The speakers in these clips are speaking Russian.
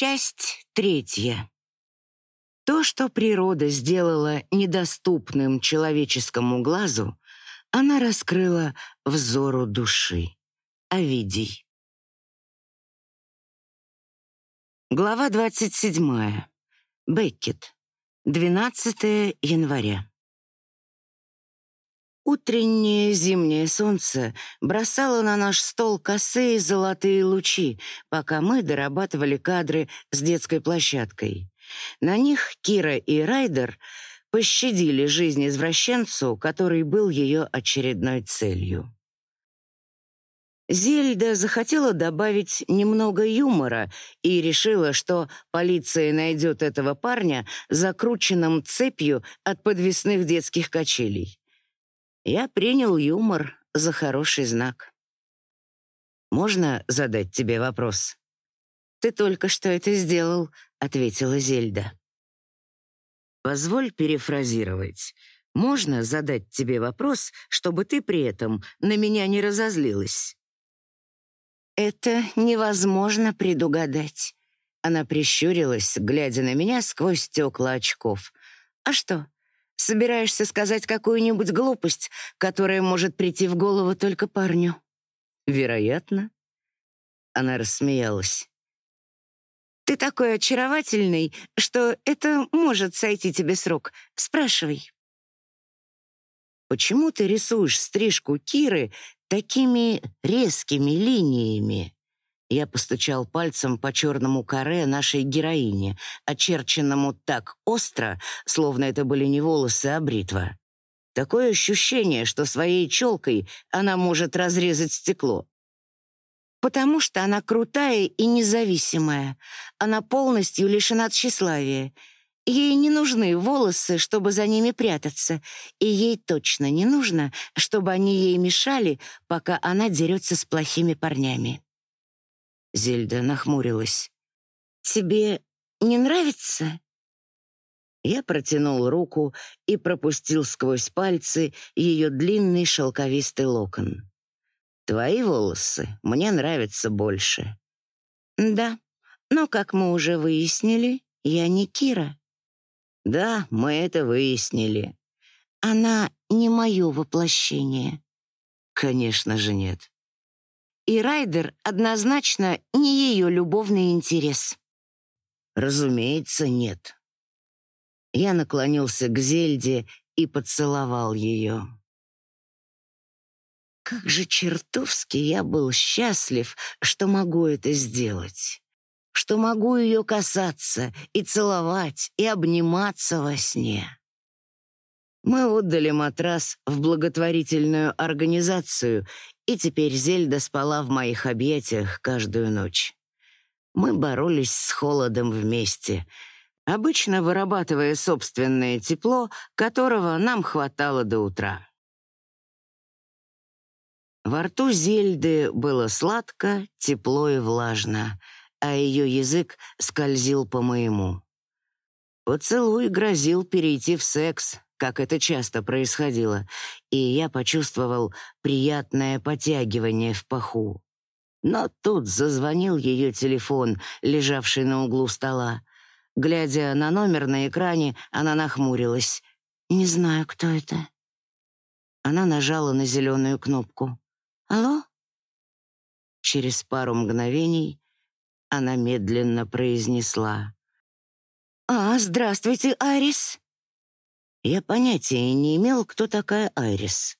Часть третья. То, что природа сделала недоступным человеческому глазу, она раскрыла взору души. Овидий. Глава 27. Беккет. 12 января. Утреннее зимнее солнце бросало на наш стол косые золотые лучи, пока мы дорабатывали кадры с детской площадкой. На них Кира и Райдер пощадили жизнь извращенцу, который был ее очередной целью. Зельда захотела добавить немного юмора и решила, что полиция найдет этого парня закрученным цепью от подвесных детских качелей. Я принял юмор за хороший знак. «Можно задать тебе вопрос?» «Ты только что это сделал», — ответила Зельда. «Позволь перефразировать. Можно задать тебе вопрос, чтобы ты при этом на меня не разозлилась?» «Это невозможно предугадать». Она прищурилась, глядя на меня сквозь стекла очков. «А что, Собираешься сказать какую-нибудь глупость, которая может прийти в голову только парню?» «Вероятно». Она рассмеялась. «Ты такой очаровательный, что это может сойти тебе с рук. Спрашивай». «Почему ты рисуешь стрижку Киры такими резкими линиями?» Я постучал пальцем по черному каре нашей героини, очерченному так остро, словно это были не волосы, а бритва. Такое ощущение, что своей челкой она может разрезать стекло. Потому что она крутая и независимая. Она полностью лишена тщеславия. Ей не нужны волосы, чтобы за ними прятаться, и ей точно не нужно, чтобы они ей мешали, пока она дерется с плохими парнями. Зельда нахмурилась. «Тебе не нравится?» Я протянул руку и пропустил сквозь пальцы ее длинный шелковистый локон. «Твои волосы мне нравятся больше». «Да, но, как мы уже выяснили, я не Кира». «Да, мы это выяснили». «Она не мое воплощение». «Конечно же нет и Райдер однозначно не ее любовный интерес. Разумеется, нет. Я наклонился к Зельде и поцеловал ее. Как же чертовски я был счастлив, что могу это сделать, что могу ее касаться и целовать, и обниматься во сне. Мы отдали матрас в благотворительную организацию, и теперь Зельда спала в моих объятиях каждую ночь. Мы боролись с холодом вместе, обычно вырабатывая собственное тепло, которого нам хватало до утра. Во рту Зельды было сладко, тепло и влажно, а ее язык скользил по моему. Поцелуй грозил перейти в секс, как это часто происходило, и я почувствовал приятное потягивание в паху. Но тут зазвонил ее телефон, лежавший на углу стола. Глядя на номер на экране, она нахмурилась. «Не знаю, кто это». Она нажала на зеленую кнопку. «Алло?» Через пару мгновений она медленно произнесла. «А, здравствуйте, Арис!» Я понятия не имел, кто такая Айрис.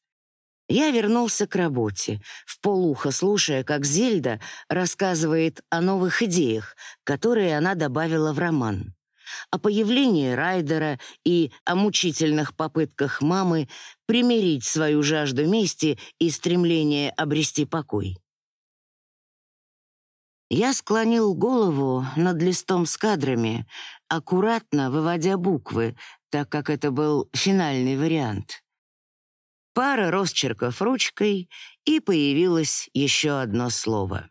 Я вернулся к работе, в полухо слушая, как Зельда рассказывает о новых идеях, которые она добавила в роман. О появлении Райдера и о мучительных попытках мамы примирить свою жажду мести и стремление обрести покой. Я склонил голову над листом с кадрами, аккуратно выводя буквы, так как это был финальный вариант. Пара росчерков ручкой, и появилось еще одно слово.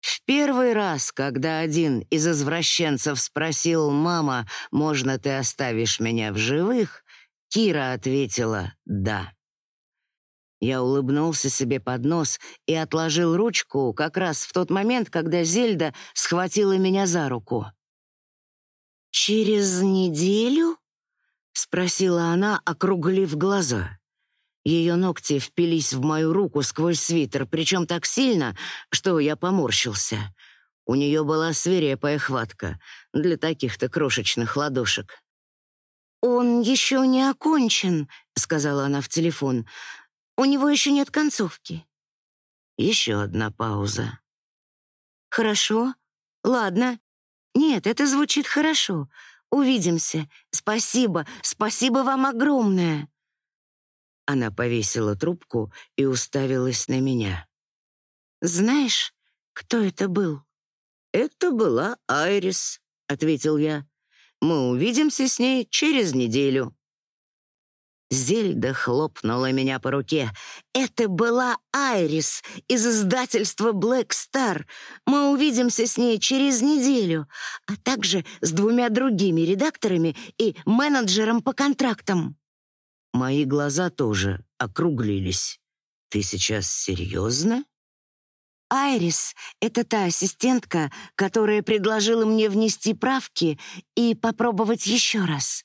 В первый раз, когда один из извращенцев спросил «Мама, можно ты оставишь меня в живых?», Кира ответила «Да». Я улыбнулся себе под нос и отложил ручку как раз в тот момент, когда Зельда схватила меня за руку. «Через неделю?» — спросила она, округлив глаза. Ее ногти впились в мою руку сквозь свитер, причем так сильно, что я поморщился. У нее была свирепая хватка для таких-то крошечных ладошек. «Он еще не окончен», — сказала она в телефон. «У него еще нет концовки». Еще одна пауза. «Хорошо. Ладно. Нет, это звучит хорошо. Увидимся. Спасибо. Спасибо вам огромное». Она повесила трубку и уставилась на меня. «Знаешь, кто это был?» «Это была Айрис», — ответил я. «Мы увидимся с ней через неделю». Зельда хлопнула меня по руке. «Это была Айрис из издательства Black Star. Мы увидимся с ней через неделю, а также с двумя другими редакторами и менеджером по контрактам». Мои глаза тоже округлились. «Ты сейчас серьезно?» Айрис — это та ассистентка, которая предложила мне внести правки и попробовать еще раз.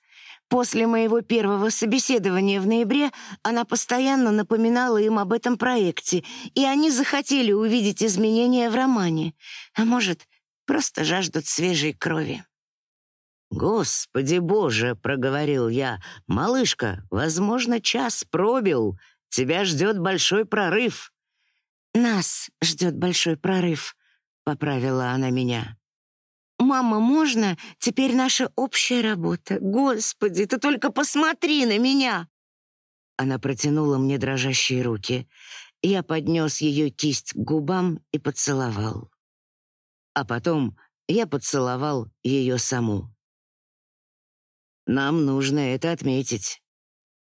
После моего первого собеседования в ноябре она постоянно напоминала им об этом проекте, и они захотели увидеть изменения в романе. А может, просто жаждут свежей крови. «Господи боже!» — проговорил я. «Малышка, возможно, час пробил. Тебя ждет большой прорыв». «Нас ждет большой прорыв», — поправила она меня. «Мама, можно? Теперь наша общая работа. Господи, ты только посмотри на меня!» Она протянула мне дрожащие руки. Я поднес ее кисть к губам и поцеловал. А потом я поцеловал ее саму. Нам нужно это отметить.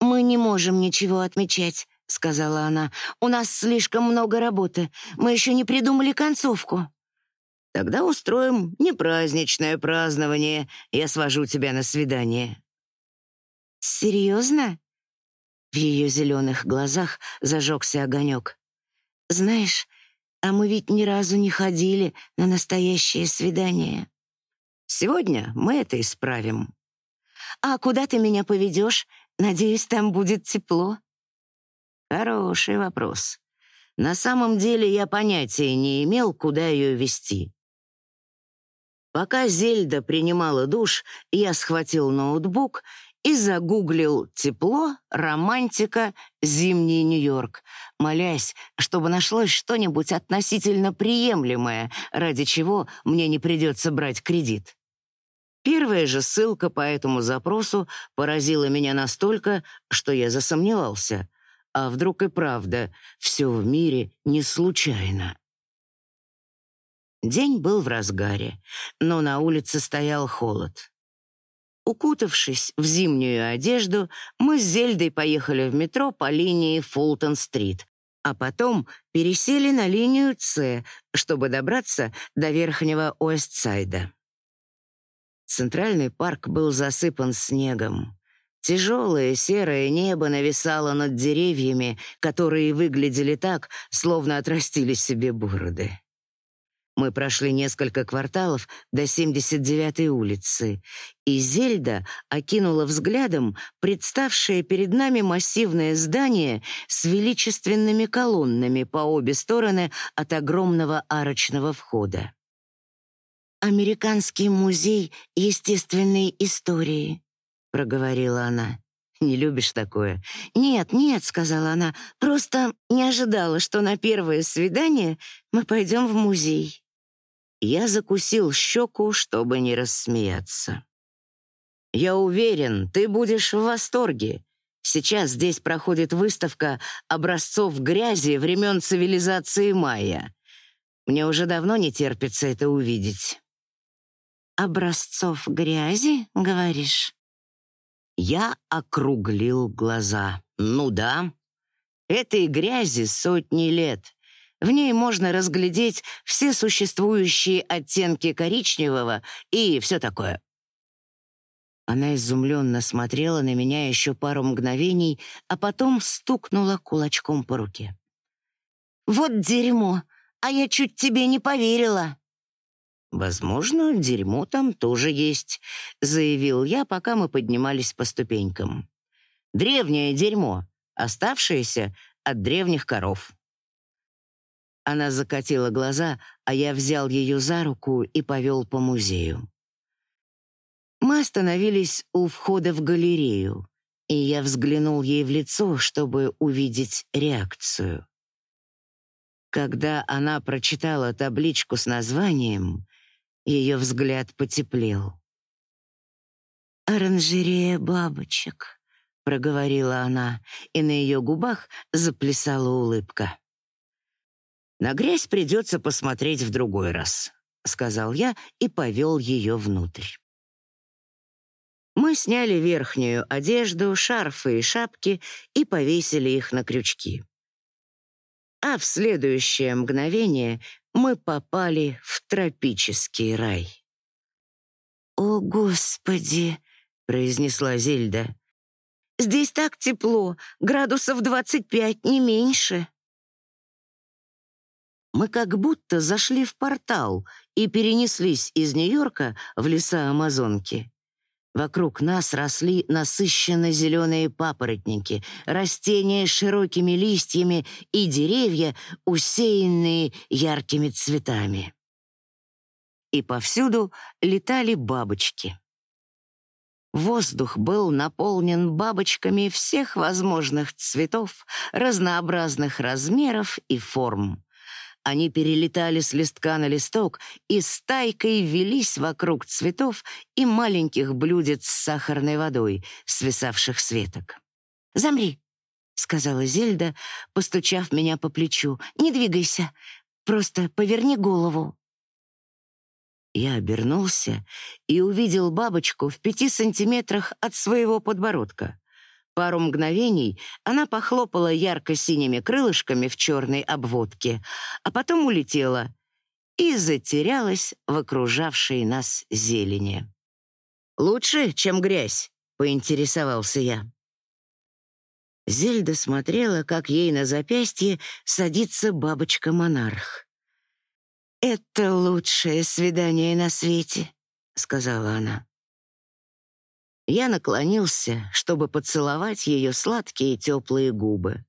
«Мы не можем ничего отмечать», — сказала она. «У нас слишком много работы. Мы еще не придумали концовку». «Тогда устроим непраздничное празднование. Я свожу тебя на свидание». «Серьезно?» В ее зеленых глазах зажегся огонек. «Знаешь, а мы ведь ни разу не ходили на настоящее свидание. Сегодня мы это исправим». «А куда ты меня поведешь? Надеюсь, там будет тепло». Хороший вопрос. На самом деле я понятия не имел, куда ее вести. Пока Зельда принимала душ, я схватил ноутбук и загуглил «тепло», «романтика», «зимний Нью-Йорк», молясь, чтобы нашлось что-нибудь относительно приемлемое, ради чего мне не придется брать кредит. Первая же ссылка по этому запросу поразила меня настолько, что я засомневался. А вдруг и правда все в мире не случайно? День был в разгаре, но на улице стоял холод. Укутавшись в зимнюю одежду, мы с Зельдой поехали в метро по линии Фултон-стрит, а потом пересели на линию С, чтобы добраться до верхнего Уэстсайда. Центральный парк был засыпан снегом. Тяжелое серое небо нависало над деревьями, которые выглядели так, словно отрастили себе бороды. Мы прошли несколько кварталов до 79-й улицы, и Зельда окинула взглядом представшее перед нами массивное здание с величественными колоннами по обе стороны от огромного арочного входа. «Американский музей естественной истории», — проговорила она. «Не любишь такое?» «Нет, нет», — сказала она, — «просто не ожидала, что на первое свидание мы пойдем в музей». Я закусил щеку, чтобы не рассмеяться. «Я уверен, ты будешь в восторге. Сейчас здесь проходит выставка образцов грязи времен цивилизации майя. Мне уже давно не терпится это увидеть» образцов грязи, говоришь?» Я округлил глаза. «Ну да. Этой грязи сотни лет. В ней можно разглядеть все существующие оттенки коричневого и все такое. Она изумленно смотрела на меня еще пару мгновений, а потом стукнула кулачком по руке. «Вот дерьмо! А я чуть тебе не поверила!» «Возможно, дерьмо там тоже есть», — заявил я, пока мы поднимались по ступенькам. «Древнее дерьмо, оставшееся от древних коров». Она закатила глаза, а я взял ее за руку и повел по музею. Мы остановились у входа в галерею, и я взглянул ей в лицо, чтобы увидеть реакцию. Когда она прочитала табличку с названием, ее взгляд потеплел. «Оранжерея бабочек», — проговорила она, и на ее губах заплясала улыбка. «На грязь придется посмотреть в другой раз», — сказал я и повел ее внутрь. Мы сняли верхнюю одежду, шарфы и шапки и повесили их на крючки. А в следующее мгновение мы попали в тропический рай. «О, Господи!» — произнесла Зельда. «Здесь так тепло, градусов двадцать пять, не меньше». Мы как будто зашли в портал и перенеслись из Нью-Йорка в леса Амазонки. Вокруг нас росли насыщенно зеленые папоротники, растения с широкими листьями и деревья, усеянные яркими цветами. И повсюду летали бабочки. Воздух был наполнен бабочками всех возможных цветов, разнообразных размеров и форм. Они перелетали с листка на листок и стайкой велись вокруг цветов и маленьких блюдец с сахарной водой, свисавших с веток. «Замри», — сказала Зельда, постучав меня по плечу. «Не двигайся, просто поверни голову». Я обернулся и увидел бабочку в пяти сантиметрах от своего подбородка. Пару мгновений она похлопала ярко-синими крылышками в черной обводке, а потом улетела и затерялась в окружавшей нас зелени. «Лучше, чем грязь», — поинтересовался я. Зельда смотрела, как ей на запястье садится бабочка-монарх. «Это лучшее свидание на свете», — сказала она. Я наклонился, чтобы поцеловать ее сладкие теплые губы.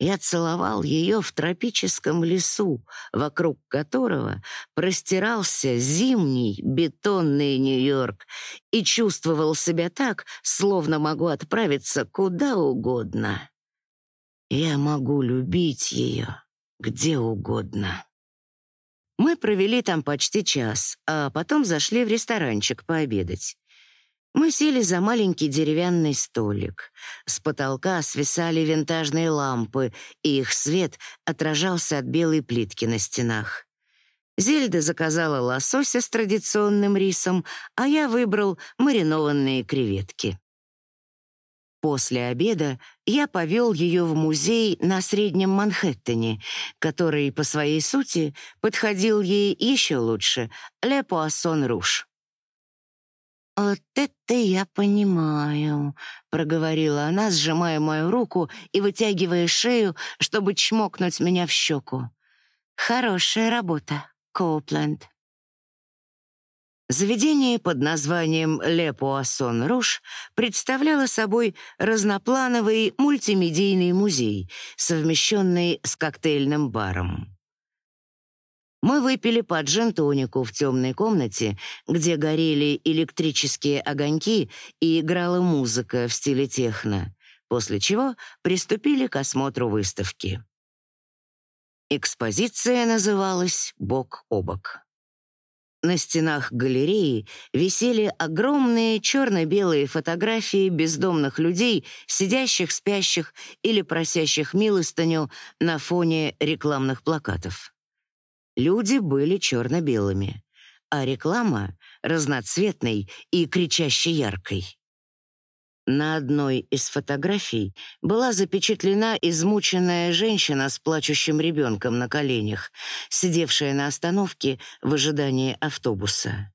Я целовал ее в тропическом лесу, вокруг которого простирался зимний бетонный Нью-Йорк, и чувствовал себя так, словно могу отправиться куда угодно. Я могу любить ее где угодно. Мы провели там почти час, а потом зашли в ресторанчик пообедать. Мы сели за маленький деревянный столик. С потолка свисали винтажные лампы, и их свет отражался от белой плитки на стенах. Зельда заказала лосося с традиционным рисом, а я выбрал маринованные креветки. После обеда я повел ее в музей на Среднем Манхэттене, который по своей сути подходил ей еще лучше — Ле Пуассон Руш. «Вот это я понимаю», — проговорила она, сжимая мою руку и вытягивая шею, чтобы чмокнуть меня в щеку. «Хорошая работа, Коупленд». Заведение под названием «Ле Пуассон Руш» представляло собой разноплановый мультимедийный музей, совмещенный с коктейльным баром. Мы выпили по джин-тонику в темной комнате, где горели электрические огоньки и играла музыка в стиле техно, после чего приступили к осмотру выставки. Экспозиция называлась «Бок о бок». На стенах галереи висели огромные черно-белые фотографии бездомных людей, сидящих, спящих или просящих милостыню на фоне рекламных плакатов. Люди были черно-белыми, а реклама — разноцветной и кричаще яркой. На одной из фотографий была запечатлена измученная женщина с плачущим ребенком на коленях, сидевшая на остановке в ожидании автобуса.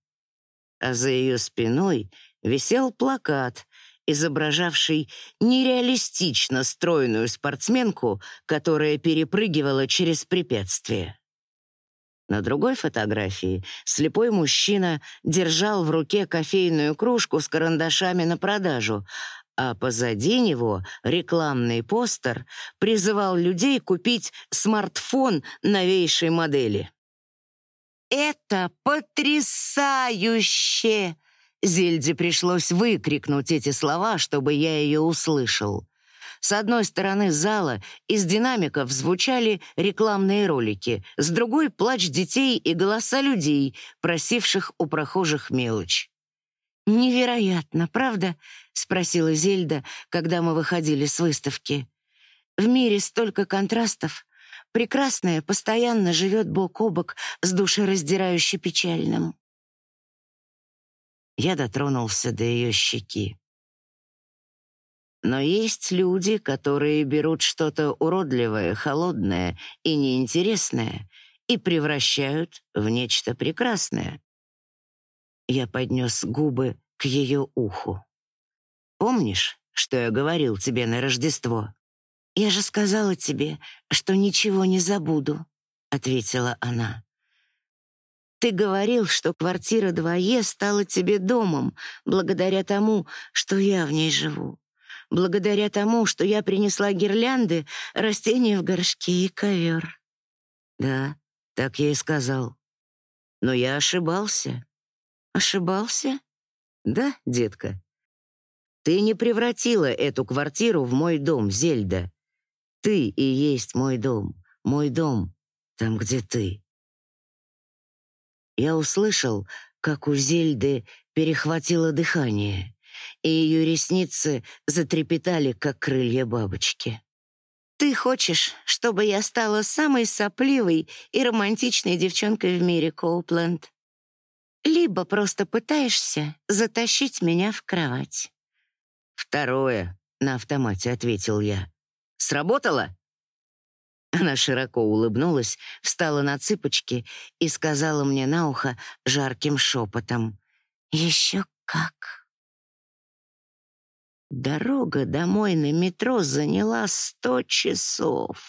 А за ее спиной висел плакат, изображавший нереалистично стройную спортсменку, которая перепрыгивала через препятствие. На другой фотографии слепой мужчина держал в руке кофейную кружку с карандашами на продажу, а позади него рекламный постер призывал людей купить смартфон новейшей модели. «Это потрясающе!» Зельде пришлось выкрикнуть эти слова, чтобы я ее услышал. С одной стороны зала из динамиков звучали рекламные ролики, с другой — плач детей и голоса людей, просивших у прохожих мелочь. «Невероятно, правда?» — спросила Зельда, когда мы выходили с выставки. «В мире столько контрастов. Прекрасное постоянно живет бок о бок с душераздирающе печальным». Я дотронулся до ее щеки. Но есть люди, которые берут что-то уродливое, холодное и неинтересное и превращают в нечто прекрасное. Я поднес губы к ее уху. «Помнишь, что я говорил тебе на Рождество?» «Я же сказала тебе, что ничего не забуду», — ответила она. «Ты говорил, что квартира 2Е стала тебе домом, благодаря тому, что я в ней живу благодаря тому, что я принесла гирлянды, растения в горшке и ковер. Да, так я и сказал. Но я ошибался. Ошибался? Да, детка. Ты не превратила эту квартиру в мой дом, Зельда. Ты и есть мой дом, мой дом, там, где ты. Я услышал, как у Зельды перехватило дыхание и ее ресницы затрепетали, как крылья бабочки. «Ты хочешь, чтобы я стала самой сопливой и романтичной девчонкой в мире, Коупленд? Либо просто пытаешься затащить меня в кровать?» «Второе», — на автомате ответил я. «Сработало?» Она широко улыбнулась, встала на цыпочки и сказала мне на ухо жарким шепотом. «Еще как!» Дорога домой на метро заняла сто часов.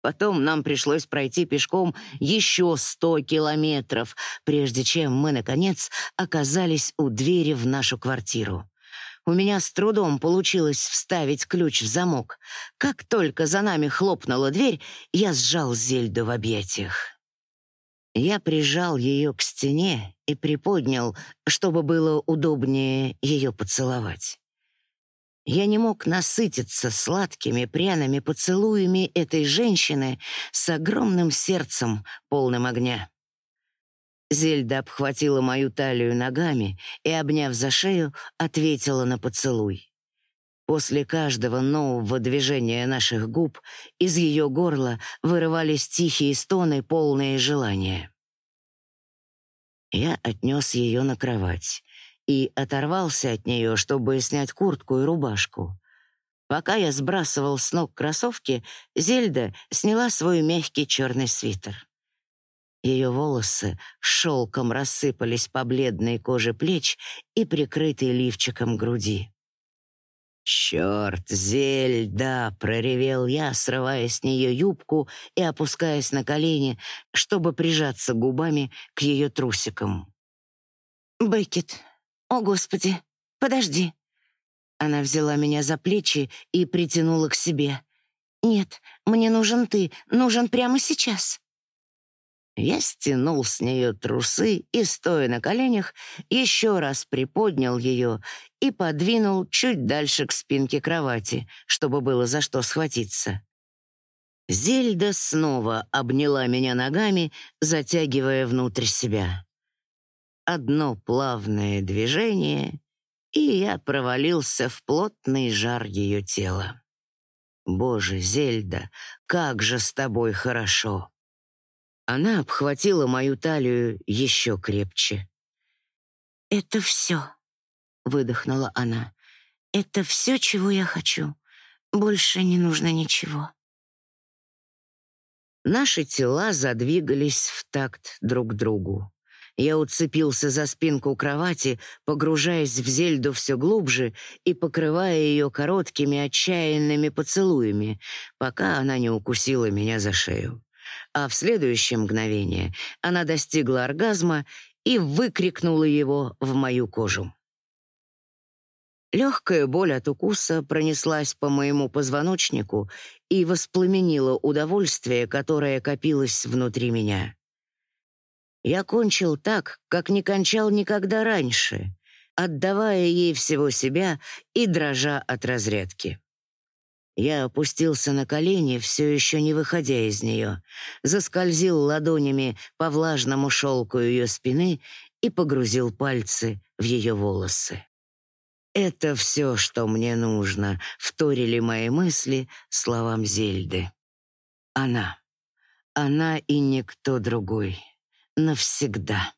Потом нам пришлось пройти пешком еще сто километров, прежде чем мы, наконец, оказались у двери в нашу квартиру. У меня с трудом получилось вставить ключ в замок. Как только за нами хлопнула дверь, я сжал Зельду в объятиях. Я прижал ее к стене и приподнял, чтобы было удобнее ее поцеловать. Я не мог насытиться сладкими пряными поцелуями этой женщины с огромным сердцем, полным огня. Зельда обхватила мою талию ногами и, обняв за шею, ответила на поцелуй. После каждого нового движения наших губ из ее горла вырывались тихие стоны, полные желания. Я отнес ее на кровать и оторвался от нее, чтобы снять куртку и рубашку. Пока я сбрасывал с ног кроссовки, Зельда сняла свой мягкий черный свитер. Ее волосы шелком рассыпались по бледной коже плеч и прикрытой лифчиком груди. «Черт, Зельда!» — проревел я, срывая с нее юбку и опускаясь на колени, чтобы прижаться губами к ее трусикам. «Беккет, «О, Господи! Подожди!» Она взяла меня за плечи и притянула к себе. «Нет, мне нужен ты, нужен прямо сейчас». Я стянул с нее трусы и, стоя на коленях, еще раз приподнял ее и подвинул чуть дальше к спинке кровати, чтобы было за что схватиться. Зельда снова обняла меня ногами, затягивая внутрь себя одно плавное движение, и я провалился в плотный жар ее тела. «Боже, Зельда, как же с тобой хорошо!» Она обхватила мою талию еще крепче. «Это все», — выдохнула она. «Это все, чего я хочу. Больше не нужно ничего». Наши тела задвигались в такт друг другу. Я уцепился за спинку кровати, погружаясь в Зельду все глубже и покрывая ее короткими отчаянными поцелуями, пока она не укусила меня за шею. А в следующее мгновение она достигла оргазма и выкрикнула его в мою кожу. Легкая боль от укуса пронеслась по моему позвоночнику и воспламенила удовольствие, которое копилось внутри меня. Я кончил так, как не кончал никогда раньше, отдавая ей всего себя и дрожа от разрядки. Я опустился на колени, все еще не выходя из нее, заскользил ладонями по влажному шелку ее спины и погрузил пальцы в ее волосы. «Это все, что мне нужно», — вторили мои мысли словам Зельды. «Она. Она и никто другой. Навсегда».